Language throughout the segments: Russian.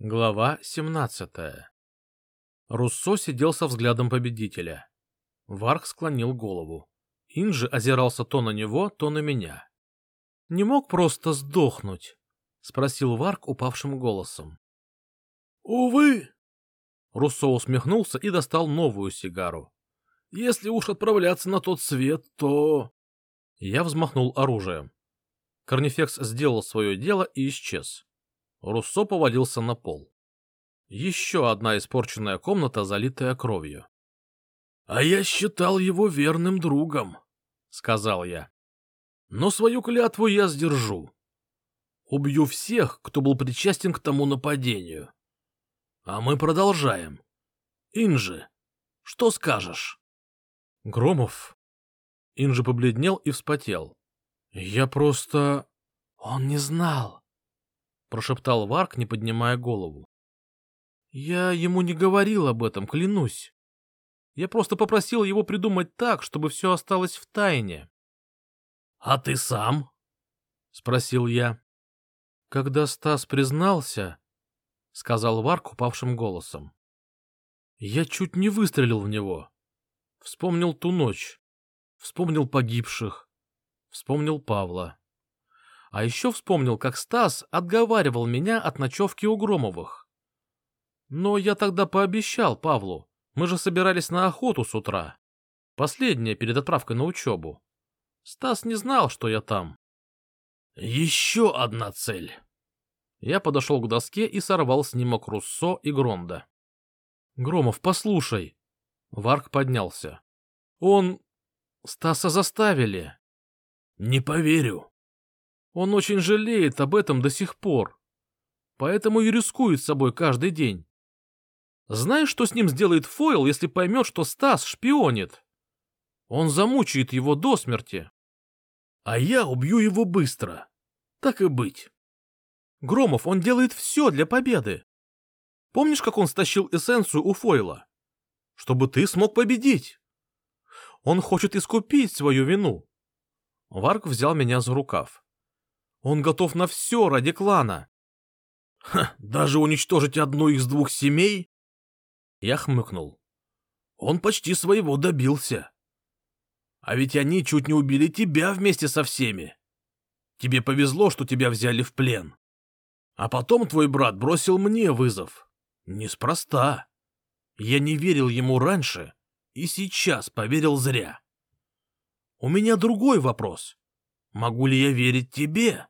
Глава 17 Руссо сидел со взглядом победителя. Варх склонил голову. Инжи озирался то на него, то на меня. — Не мог просто сдохнуть? — спросил Варк упавшим голосом. — Увы! Руссо усмехнулся и достал новую сигару. — Если уж отправляться на тот свет, то... Я взмахнул оружием. Корнифекс сделал свое дело и исчез. Руссо повалился на пол. Еще одна испорченная комната, залитая кровью. — А я считал его верным другом, — сказал я. — Но свою клятву я сдержу. Убью всех, кто был причастен к тому нападению. А мы продолжаем. Инжи, что скажешь? Громов. Инжи побледнел и вспотел. Я просто... Он не знал. — прошептал Варк, не поднимая голову. «Я ему не говорил об этом, клянусь. Я просто попросил его придумать так, чтобы все осталось в тайне». «А ты сам?» — спросил я. «Когда Стас признался...» — сказал Варк упавшим голосом. «Я чуть не выстрелил в него. Вспомнил ту ночь. Вспомнил погибших. Вспомнил Павла. А еще вспомнил, как Стас отговаривал меня от ночевки у Громовых. Но я тогда пообещал Павлу, мы же собирались на охоту с утра. Последняя перед отправкой на учебу. Стас не знал, что я там. Еще одна цель. Я подошел к доске и сорвал снимок Руссо и Гронда. Громов, послушай. Варк поднялся. Он... Стаса заставили. Не поверю. Он очень жалеет об этом до сих пор. Поэтому и рискует собой каждый день. Знаешь, что с ним сделает Фойл, если поймет, что Стас шпионит? Он замучает его до смерти. А я убью его быстро. Так и быть. Громов, он делает все для победы. Помнишь, как он стащил эссенцию у Фойла? Чтобы ты смог победить. Он хочет искупить свою вину. Варк взял меня за рукав. Он готов на все ради клана. Ха, даже уничтожить одну из двух семей? Я хмыкнул. Он почти своего добился. А ведь они чуть не убили тебя вместе со всеми. Тебе повезло, что тебя взяли в плен. А потом твой брат бросил мне вызов. Неспроста. Я не верил ему раньше и сейчас поверил зря. У меня другой вопрос. Могу ли я верить тебе?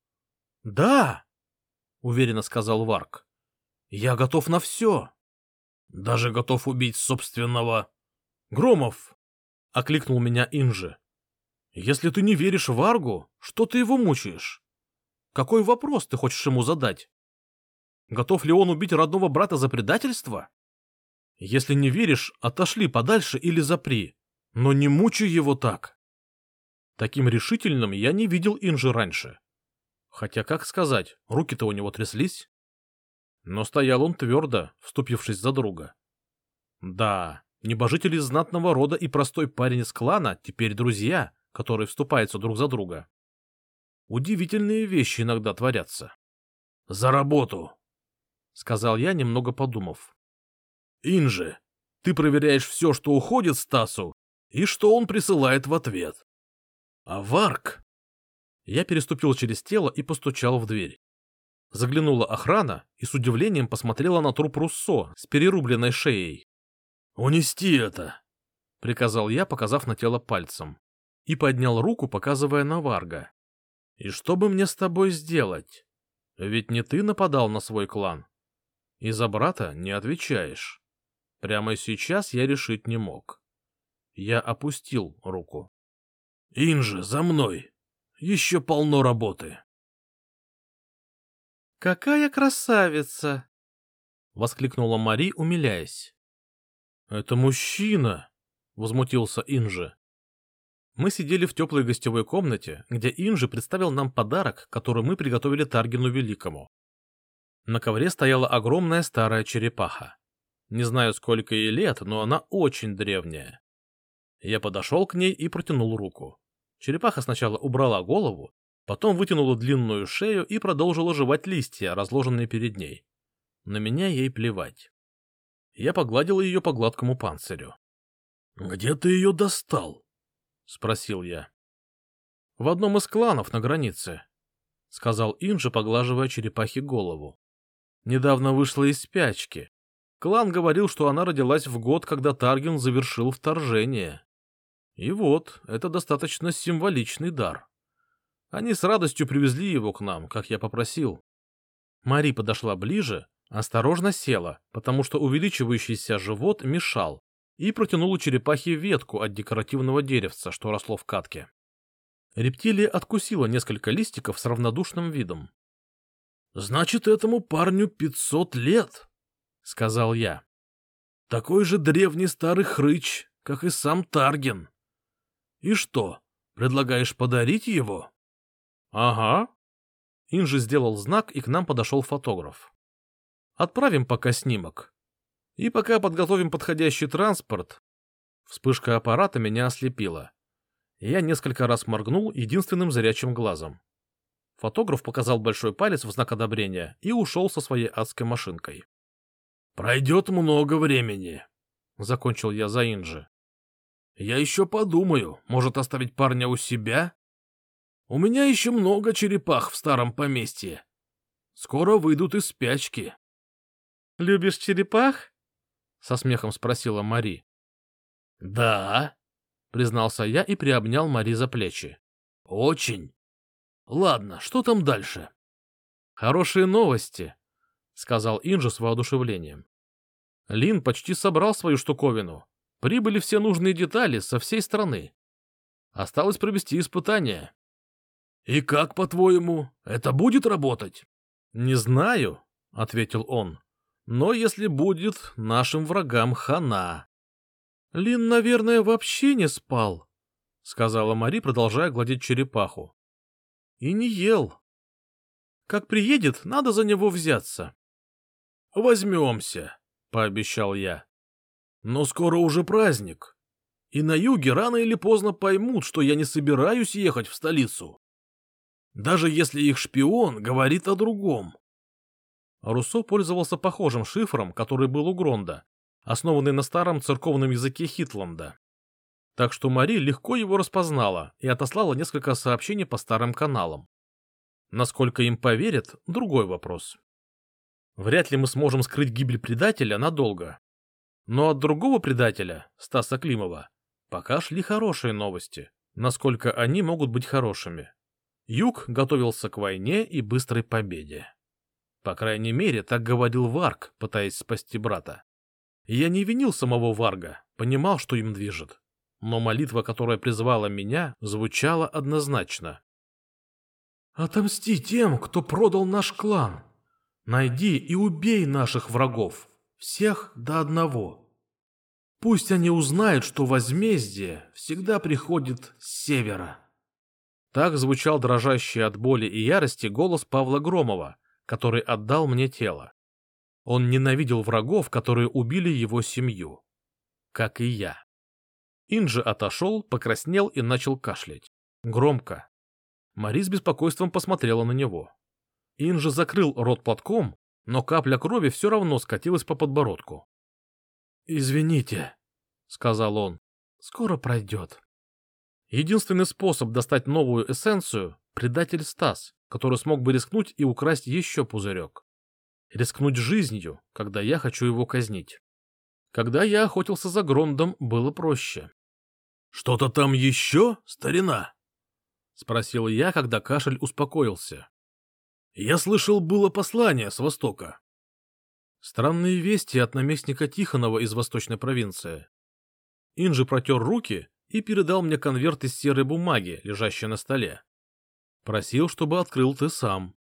— Да, — уверенно сказал Варк. — Я готов на все. Даже готов убить собственного... — Громов! — окликнул меня Инжи. — Если ты не веришь Варгу, что ты его мучаешь? Какой вопрос ты хочешь ему задать? Готов ли он убить родного брата за предательство? Если не веришь, отошли подальше или запри, но не мучай его так. Таким решительным я не видел Инжи раньше. Хотя, как сказать, руки-то у него тряслись. Но стоял он твердо, вступившись за друга. Да, небожители знатного рода и простой парень из клана теперь друзья, которые вступаются друг за друга. Удивительные вещи иногда творятся. — За работу! — сказал я, немного подумав. — Инжи, ты проверяешь все, что уходит Стасу, и что он присылает в ответ. А Варк... Я переступил через тело и постучал в дверь. Заглянула охрана и с удивлением посмотрела на труп Руссо с перерубленной шеей. «Унести это!» — приказал я, показав на тело пальцем. И поднял руку, показывая на Варга. «И что бы мне с тобой сделать? Ведь не ты нападал на свой клан. И за брата не отвечаешь. Прямо сейчас я решить не мог. Я опустил руку. «Инжи, за мной! Еще полно работы!» «Какая красавица!» — воскликнула Мари, умиляясь. «Это мужчина!» — возмутился Инжи. Мы сидели в теплой гостевой комнате, где Инжи представил нам подарок, который мы приготовили Таргину Великому. На ковре стояла огромная старая черепаха. Не знаю, сколько ей лет, но она очень древняя. Я подошел к ней и протянул руку. Черепаха сначала убрала голову, потом вытянула длинную шею и продолжила жевать листья, разложенные перед ней. На меня ей плевать. Я погладил ее по гладкому панцирю. — Где ты ее достал? — спросил я. — В одном из кланов на границе, — сказал Инжи, поглаживая черепахе голову. Недавно вышла из спячки. Клан говорил, что она родилась в год, когда Тарген завершил вторжение. И вот, это достаточно символичный дар. Они с радостью привезли его к нам, как я попросил. Мари подошла ближе, осторожно села, потому что увеличивающийся живот мешал, и протянула черепахе ветку от декоративного деревца, что росло в катке. Рептилия откусила несколько листиков с равнодушным видом. — Значит, этому парню пятьсот лет, — сказал я. — Такой же древний старый хрыч, как и сам Тарген. И что, предлагаешь подарить его? — Ага. Инжи сделал знак, и к нам подошел фотограф. — Отправим пока снимок. И пока подготовим подходящий транспорт... Вспышка аппарата меня ослепила. Я несколько раз моргнул единственным зрячим глазом. Фотограф показал большой палец в знак одобрения и ушел со своей адской машинкой. «Пройдет много времени», — закончил я за Инжи. «Я еще подумаю, может оставить парня у себя? У меня еще много черепах в старом поместье. Скоро выйдут из спячки». «Любишь черепах?» — со смехом спросила Мари. «Да», — признался я и приобнял Мари за плечи. «Очень. Ладно, что там дальше? Хорошие новости, сказал Инжи с воодушевлением. Лин почти собрал свою штуковину. Прибыли все нужные детали со всей страны. Осталось провести испытания. И как, по-твоему, это будет работать? Не знаю, ответил он. Но если будет, нашим врагам хана. Лин, наверное, вообще не спал, сказала Мари, продолжая гладить черепаху. И не ел. Как приедет, надо за него взяться. — Возьмемся, — пообещал я. — Но скоро уже праздник. И на юге рано или поздно поймут, что я не собираюсь ехать в столицу. Даже если их шпион говорит о другом. Руссо пользовался похожим шифром, который был у Гронда, основанный на старом церковном языке Хитланда так что Мари легко его распознала и отослала несколько сообщений по старым каналам. Насколько им поверят – другой вопрос. Вряд ли мы сможем скрыть гибель предателя надолго. Но от другого предателя, Стаса Климова, пока шли хорошие новости, насколько они могут быть хорошими. Юг готовился к войне и быстрой победе. По крайней мере, так говорил Варг, пытаясь спасти брата. я не винил самого Варга, понимал, что им движет но молитва, которая призвала меня, звучала однозначно. «Отомсти тем, кто продал наш клан. Найди и убей наших врагов, всех до одного. Пусть они узнают, что возмездие всегда приходит с севера». Так звучал дрожащий от боли и ярости голос Павла Громова, который отдал мне тело. Он ненавидел врагов, которые убили его семью. Как и я. Инжи отошел, покраснел и начал кашлять. Громко. Мари с беспокойством посмотрела на него. Инжи закрыл рот платком, но капля крови все равно скатилась по подбородку. «Извините», — сказал он, — «скоро пройдет». Единственный способ достать новую эссенцию — предатель Стас, который смог бы рискнуть и украсть еще пузырек. Рискнуть жизнью, когда я хочу его казнить. Когда я охотился за Грондом, было проще. Что-то там еще, старина? — спросил я, когда кашель успокоился. Я слышал, было послание с Востока. Странные вести от наместника Тихонова из Восточной провинции. Инжи протер руки и передал мне конверт из серой бумаги, лежащий на столе. Просил, чтобы открыл ты сам.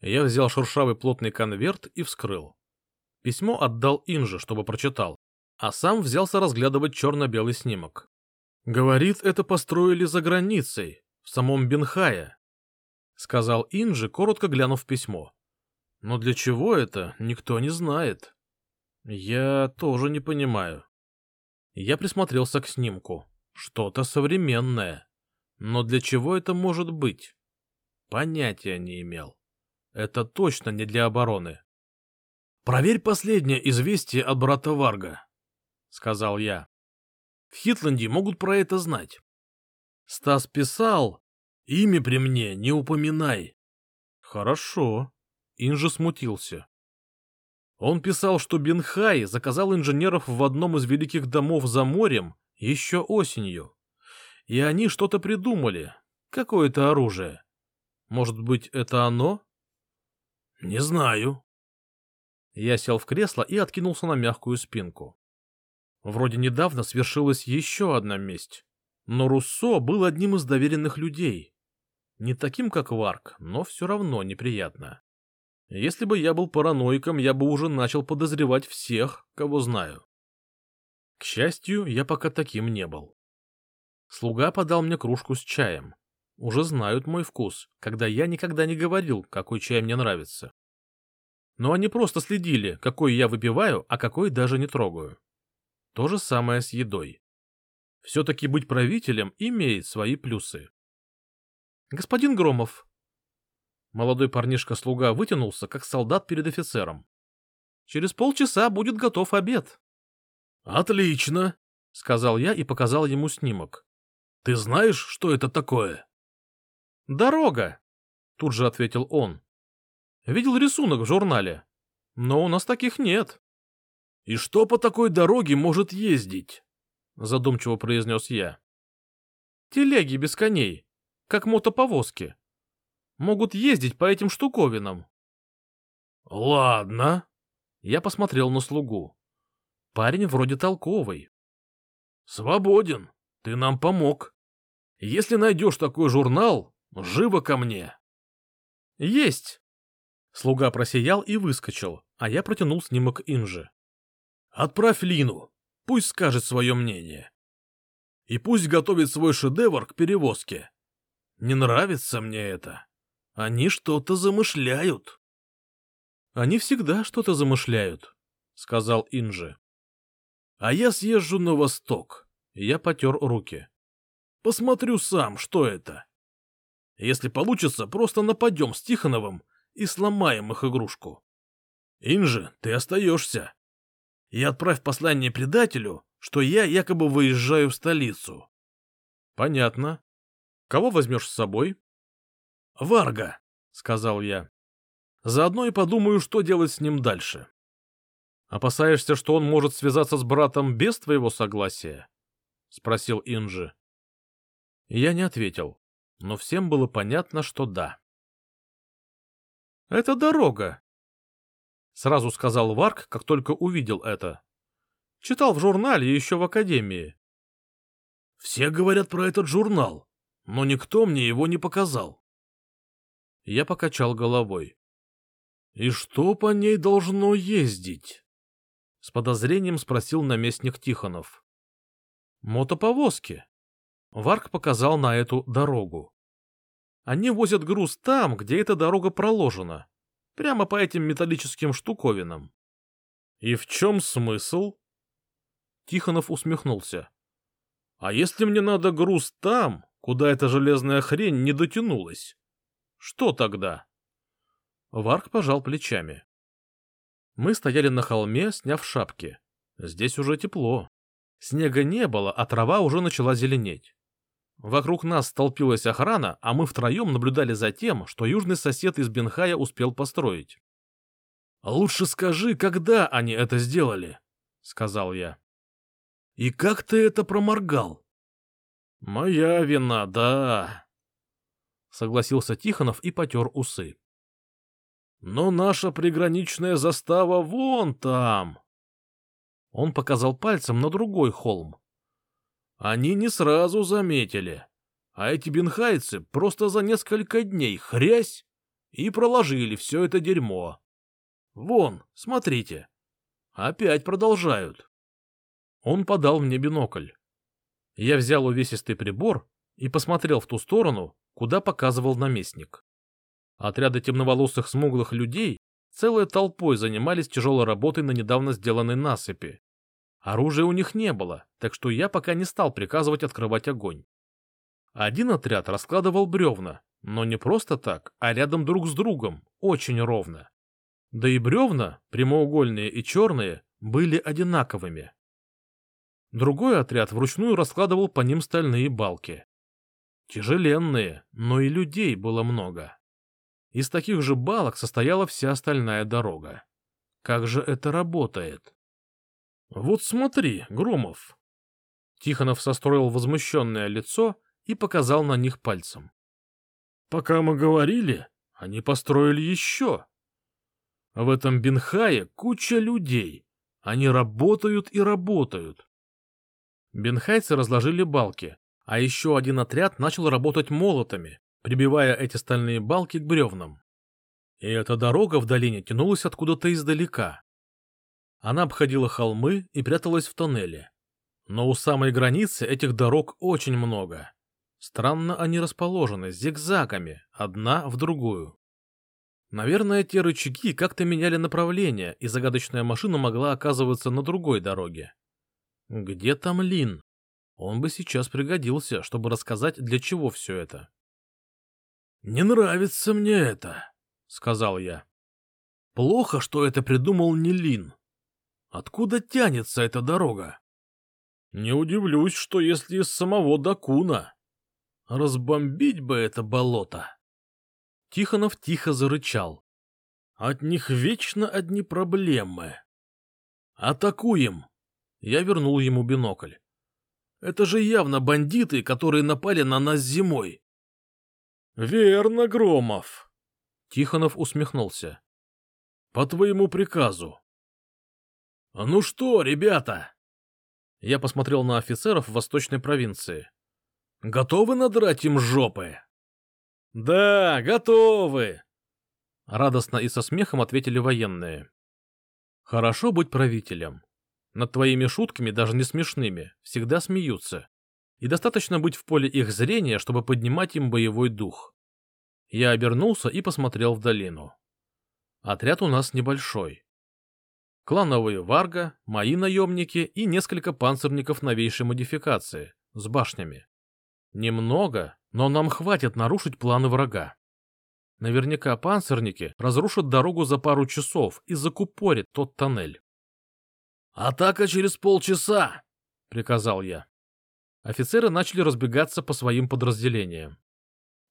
Я взял шершавый плотный конверт и вскрыл. Письмо отдал Инже, чтобы прочитал, а сам взялся разглядывать черно-белый снимок. Говорит, это построили за границей, в самом Бенхае, — сказал Инджи, коротко глянув письмо. Но для чего это, никто не знает. Я тоже не понимаю. Я присмотрелся к снимку. Что-то современное. Но для чего это может быть? Понятия не имел. Это точно не для обороны. Проверь последнее известие от брата Варга, — сказал я. В Хитленде могут про это знать. Стас писал, имя при мне не упоминай. Хорошо. Инжи смутился. Он писал, что Бенхай заказал инженеров в одном из великих домов за морем еще осенью. И они что-то придумали, какое-то оружие. Может быть, это оно? Не знаю. Я сел в кресло и откинулся на мягкую спинку. Вроде недавно свершилась еще одна месть. Но Руссо был одним из доверенных людей. Не таким, как Варк, но все равно неприятно. Если бы я был параноиком, я бы уже начал подозревать всех, кого знаю. К счастью, я пока таким не был. Слуга подал мне кружку с чаем. Уже знают мой вкус, когда я никогда не говорил, какой чай мне нравится. Но они просто следили, какой я выпиваю, а какой даже не трогаю. То же самое с едой. Все-таки быть правителем имеет свои плюсы. «Господин Громов, Молодой парнишка-слуга вытянулся, как солдат перед офицером. «Через полчаса будет готов обед». «Отлично», — сказал я и показал ему снимок. «Ты знаешь, что это такое?» «Дорога», — тут же ответил он. «Видел рисунок в журнале, но у нас таких нет». «И что по такой дороге может ездить?» — задумчиво произнес я. «Телеги без коней, как мотоповозки», могут ездить по этим штуковинам. Ладно. Я посмотрел на слугу. Парень вроде толковый. Свободен. Ты нам помог. Если найдешь такой журнал, живо ко мне. Есть. Слуга просиял и выскочил, а я протянул снимок Инжи. Отправь Лину. Пусть скажет свое мнение. И пусть готовит свой шедевр к перевозке. Не нравится мне это. Они что-то замышляют. Они всегда что-то замышляют, сказал Инжи. А я съезжу на восток. Я потер руки. Посмотрю сам, что это. Если получится, просто нападем с Тихоновым и сломаем их игрушку. Инжи, ты остаешься. И отправь послание предателю, что я якобы выезжаю в столицу. Понятно. Кого возьмешь с собой? Варга, — сказал я. Заодно и подумаю, что делать с ним дальше. Опасаешься, что он может связаться с братом без твоего согласия? — спросил Инжи. Я не ответил, но всем было понятно, что да. — Это дорога, — сразу сказал Варк, как только увидел это. Читал в журнале еще в академии. — Все говорят про этот журнал, но никто мне его не показал. Я покачал головой. «И что по ней должно ездить?» С подозрением спросил наместник Тихонов. «Мотоповозки». Варк показал на эту дорогу. Они возят груз там, где эта дорога проложена, прямо по этим металлическим штуковинам. «И в чем смысл?» Тихонов усмехнулся. «А если мне надо груз там, куда эта железная хрень не дотянулась?» Что тогда? Варк пожал плечами. Мы стояли на холме, сняв шапки. Здесь уже тепло. Снега не было, а трава уже начала зеленеть. Вокруг нас столпилась охрана, а мы втроем наблюдали за тем, что южный сосед из Бенхая успел построить. «Лучше скажи, когда они это сделали», — сказал я. «И как ты это проморгал?» «Моя вина, да», — согласился Тихонов и потер усы. «Но наша приграничная застава вон там!» Он показал пальцем на другой холм. «Они не сразу заметили, а эти бенхайцы просто за несколько дней хрясь и проложили все это дерьмо. Вон, смотрите, опять продолжают». Он подал мне бинокль. Я взял увесистый прибор и посмотрел в ту сторону, куда показывал наместник. Отряды темноволосых смуглых людей целой толпой занимались тяжелой работой на недавно сделанной насыпи. Оружия у них не было, так что я пока не стал приказывать открывать огонь. Один отряд раскладывал бревна, но не просто так, а рядом друг с другом, очень ровно. Да и бревна, прямоугольные и черные, были одинаковыми. Другой отряд вручную раскладывал по ним стальные балки. Тяжеленные, но и людей было много. Из таких же балок состояла вся остальная дорога. Как же это работает? Вот смотри, Громов. Тихонов состроил возмущенное лицо и показал на них пальцем. Пока мы говорили, они построили еще. В этом Бенхае куча людей. Они работают и работают. Бенхайцы разложили балки, а еще один отряд начал работать молотами, прибивая эти стальные балки к бревнам. И эта дорога в долине тянулась откуда-то издалека. Она обходила холмы и пряталась в тоннеле. Но у самой границы этих дорог очень много. Странно они расположены, зигзагами, одна в другую. Наверное, те рычаги как-то меняли направление, и загадочная машина могла оказываться на другой дороге. Где там Лин? Он бы сейчас пригодился, чтобы рассказать, для чего все это. — Не нравится мне это, — сказал я. — Плохо, что это придумал не Лин. Откуда тянется эта дорога? — Не удивлюсь, что если из самого Дакуна. Разбомбить бы это болото. Тихонов тихо зарычал. От них вечно одни проблемы. Атакуем! Я вернул ему бинокль. Это же явно бандиты, которые напали на нас зимой. Верно, Громов. Тихонов усмехнулся. По твоему приказу. Ну что, ребята? Я посмотрел на офицеров восточной провинции. Готовы надрать им жопы? Да, готовы! Радостно и со смехом ответили военные. Хорошо быть правителем. Над твоими шутками, даже не смешными, всегда смеются. И достаточно быть в поле их зрения, чтобы поднимать им боевой дух. Я обернулся и посмотрел в долину. Отряд у нас небольшой. Клановые варга, мои наемники и несколько панцирников новейшей модификации, с башнями. Немного, но нам хватит нарушить планы врага. Наверняка панцирники разрушат дорогу за пару часов и закупорят тот тоннель. «Атака через полчаса!» — приказал я. Офицеры начали разбегаться по своим подразделениям.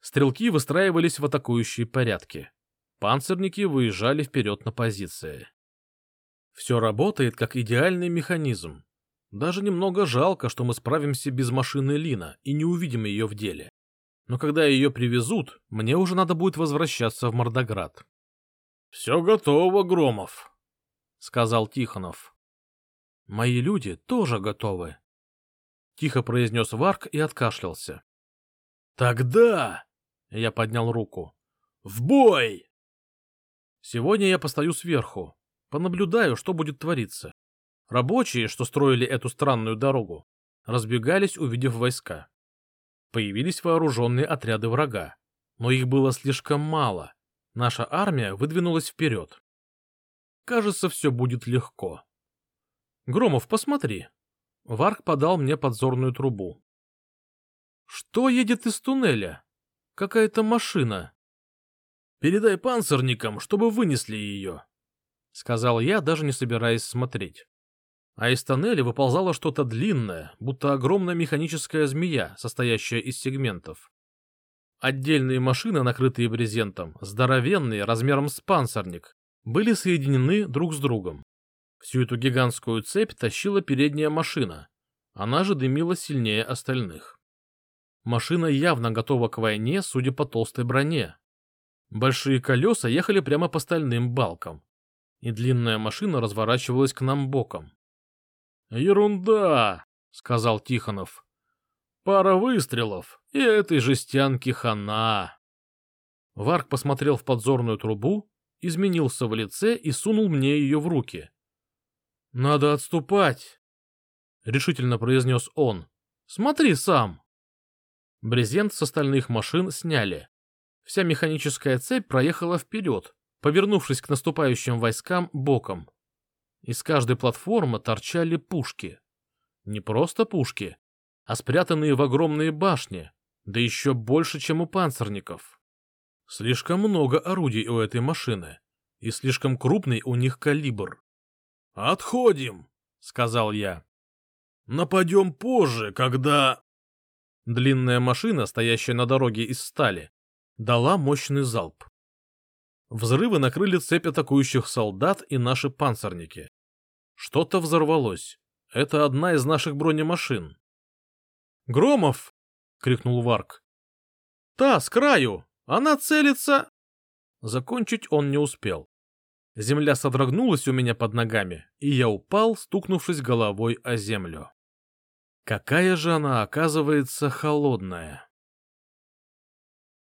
Стрелки выстраивались в атакующие порядки. Панцирники выезжали вперед на позиции. Все работает как идеальный механизм. Даже немного жалко, что мы справимся без машины Лина и не увидим ее в деле. Но когда ее привезут, мне уже надо будет возвращаться в Мордоград. — Все готово, Громов, — сказал Тихонов. Мои люди тоже готовы. Тихо произнес Варк и откашлялся. Тогда... Я поднял руку. В бой! Сегодня я постою сверху, понаблюдаю, что будет твориться. Рабочие, что строили эту странную дорогу, разбегались, увидев войска. Появились вооруженные отряды врага, но их было слишком мало. Наша армия выдвинулась вперед. Кажется, все будет легко. Громов, посмотри. Варк подал мне подзорную трубу. Что едет из туннеля? Какая-то машина. Передай панцирникам, чтобы вынесли ее, — сказал я, даже не собираясь смотреть. А из тоннеля выползало что-то длинное, будто огромная механическая змея, состоящая из сегментов. Отдельные машины, накрытые брезентом, здоровенные, размером с панцирник, были соединены друг с другом. Всю эту гигантскую цепь тащила передняя машина. Она же дымила сильнее остальных. Машина явно готова к войне, судя по толстой броне. Большие колеса ехали прямо по стальным балкам, и длинная машина разворачивалась к нам боком. «Ерунда!» — сказал Тихонов. «Пара выстрелов, и этой жестянки хана!» Варк посмотрел в подзорную трубу, изменился в лице и сунул мне ее в руки. «Надо отступать», — решительно произнес он. «Смотри сам». Брезент с остальных машин сняли. Вся механическая цепь проехала вперед, повернувшись к наступающим войскам боком. Из каждой платформы торчали пушки. Не просто пушки, а спрятанные в огромные башни, да еще больше, чем у панцирников. Слишком много орудий у этой машины. и слишком крупный у них калибр. «Отходим», — сказал я. «Нападем позже, когда...» Длинная машина, стоящая на дороге из стали, дала мощный залп. Взрывы накрыли цепь атакующих солдат и наши панцирники. Что-то взорвалось. Это одна из наших бронемашин. «Громов!» — крикнул Варк. «Та, с краю! Она целится...» Закончить он не успел. Земля содрогнулась у меня под ногами, и я упал, стукнувшись головой о землю. Какая же она, оказывается, холодная.